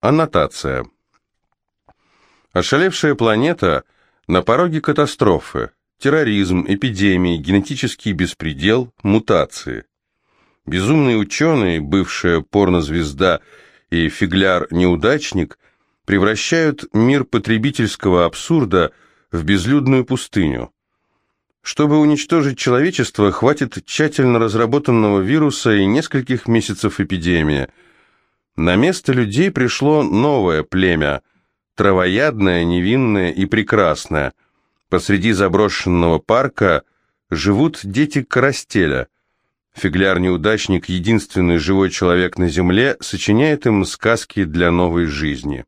Аннотация. Ошалевшая планета на пороге катастрофы. Терроризм, эпидемии, генетический беспредел, мутации. Безумный ученый, бывшая порнозвезда и фигляр-неудачник превращают мир потребительского абсурда в безлюдную пустыню. Чтобы уничтожить человечество, хватит тщательно разработанного вируса и нескольких месяцев эпидемии. На место людей пришло новое племя, травоядное, невинное и прекрасное. Посреди заброшенного парка живут дети Карастеля. Фигляр-неудачник, единственный живой человек на земле, сочиняет им сказки для новой жизни.